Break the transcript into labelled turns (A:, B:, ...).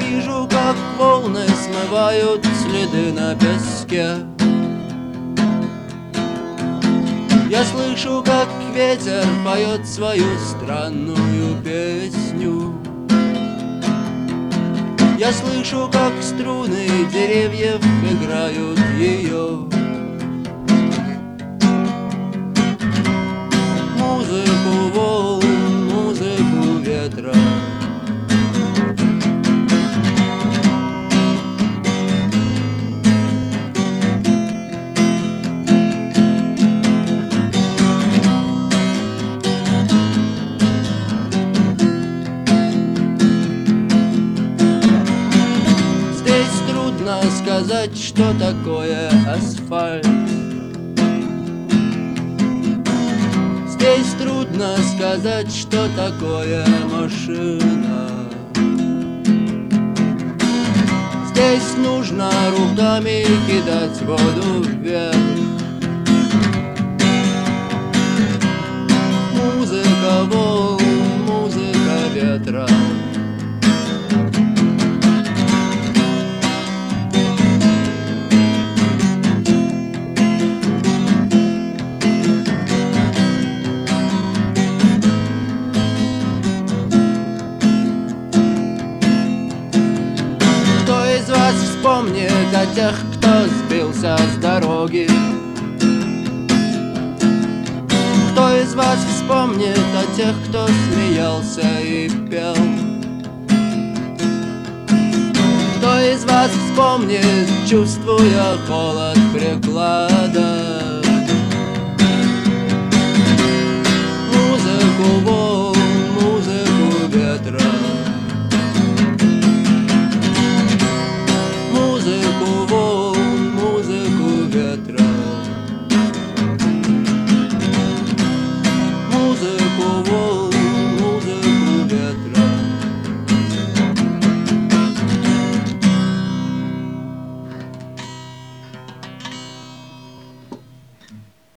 A: Вижу, как волны смывают следы на песке. Я слышу, как ветер поет свою странную песню. Я слышу, как струны деревьев играют ее Музыку волн, музыку ветра трудно сказать, что такое асфальт. Здесь трудно сказать, что такое машина. Здесь нужно руками кидать воду вверх. Музыка волн, музыка ветра вас вспомнит о тех, кто сбился с дороги? Кто из вас вспомнит о тех, кто смеялся и пел? Кто из вас вспомнит, чувствуя холод приклада?